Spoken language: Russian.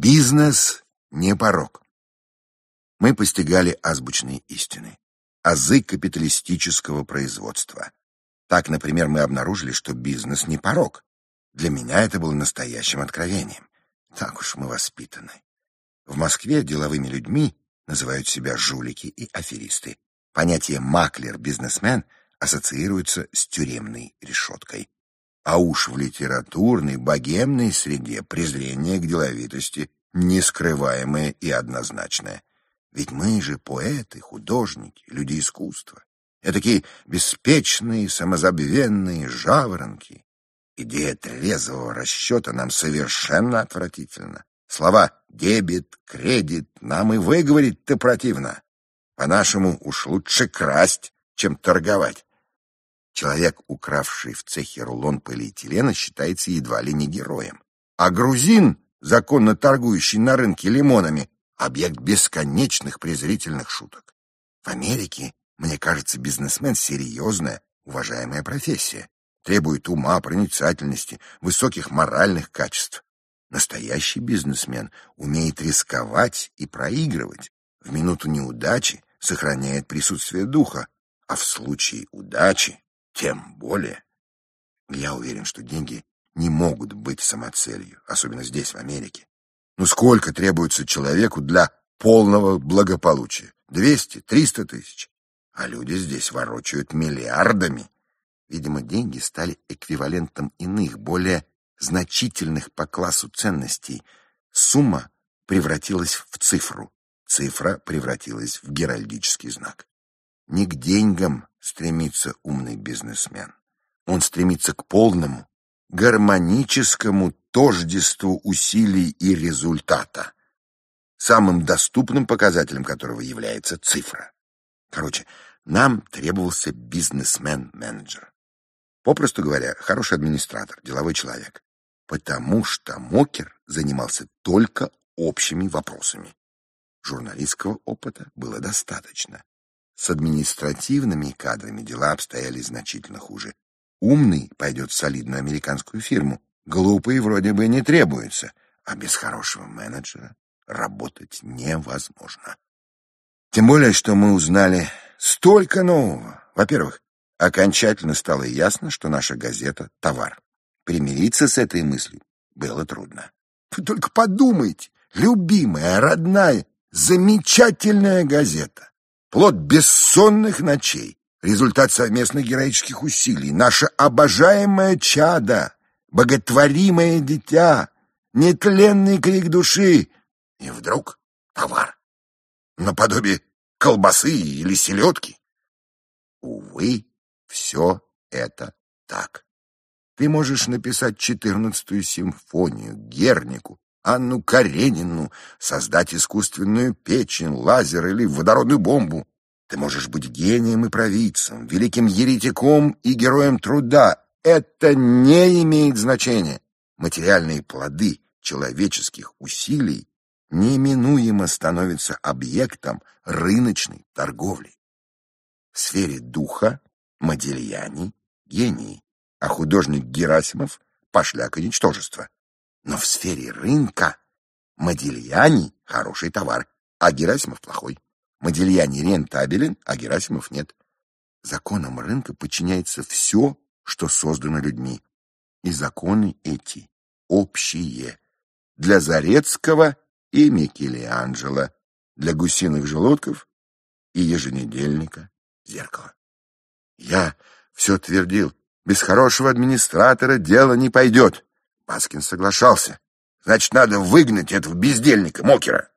Бизнес не порог. Мы постигали азбучные истины, азы капиталистического производства. Так, например, мы обнаружили, что бизнес не порог. Для меня это было настоящим откровением. Так уж мы воспитаны. В Москве деловыми людьми называют себя жулики и аферисты. Понятие «маклер-бизнесмен» ассоциируется с тюремной решеткой. А уж в литературной, богемной среде презрение к деловитости нескрываемое и однозначное. Ведь мы же поэты, художники, люди искусства. такие беспечные, самозабвенные жаворонки. Идея трезвого расчета нам совершенно отвратительна. Слова «дебет», «кредит» нам и выговорить-то противно. По-нашему уж лучше красть, чем торговать. Человек, укравший в цехе рулон полиэтилена, считается едва ли не героем. А грузин, законно торгующий на рынке лимонами, объект бесконечных презрительных шуток. В Америке, мне кажется, бизнесмен — серьезная, уважаемая профессия. Требует ума, проницательности, высоких моральных качеств. Настоящий бизнесмен умеет рисковать и проигрывать. В минуту неудачи сохраняет присутствие духа, а в случае удачи тем более. Я уверен, что деньги не могут быть самоцелью, особенно здесь, в Америке. Ну сколько требуется человеку для полного благополучия? Двести, триста тысяч. А люди здесь ворочают миллиардами. Видимо, деньги стали эквивалентом иных, более значительных по классу ценностей. Сумма превратилась в цифру. Цифра превратилась в геральдический знак. Не к деньгам стремится умный бизнесмен. Он стремится к полному, гармоническому тождеству усилий и результата, самым доступным показателем которого является цифра. Короче, нам требовался бизнесмен-менеджер. Попросту говоря, хороший администратор, деловой человек. Потому что Мокер занимался только общими вопросами. Журналистского опыта было достаточно. С административными кадрами дела обстояли значительно хуже. Умный пойдет в солидную американскую фирму, глупый вроде бы не требуется, а без хорошего менеджера работать невозможно. Тем более, что мы узнали столько нового. Во-первых, окончательно стало ясно, что наша газета — товар. Примириться с этой мыслью было трудно. Вы только подумайте, любимая, родная, замечательная газета плод бессонных ночей, результат совместных героических усилий, наше обожаемое чадо, боготворимое дитя, нетленный крик души. И вдруг товар, наподобие колбасы или селедки. Увы, все это так. Ты можешь написать четырнадцатую симфонию, Гернику, Анну Каренину, создать искусственную печень, лазер или водородную бомбу. Ты можешь быть гением и провидцем, великим еретиком и героем труда. Это не имеет значения. Материальные плоды человеческих усилий неминуемо становятся объектом рыночной торговли. В сфере духа Модельяни — гений, а художник Герасимов — пошляк и ничтожество. Но в сфере рынка Модильяни — хороший товар, а Герасимов плохой. Модильяни рентабелен, а Герасимов нет. Законам рынка подчиняется все, что создано людьми. И законы эти общие. Для Зарецкого и Микеланджело, для гусиных желудков и еженедельника зеркало. Я все твердил, без хорошего администратора дело не пойдет. Паскин соглашался. Значит, надо выгнать этого бездельника, Мокера.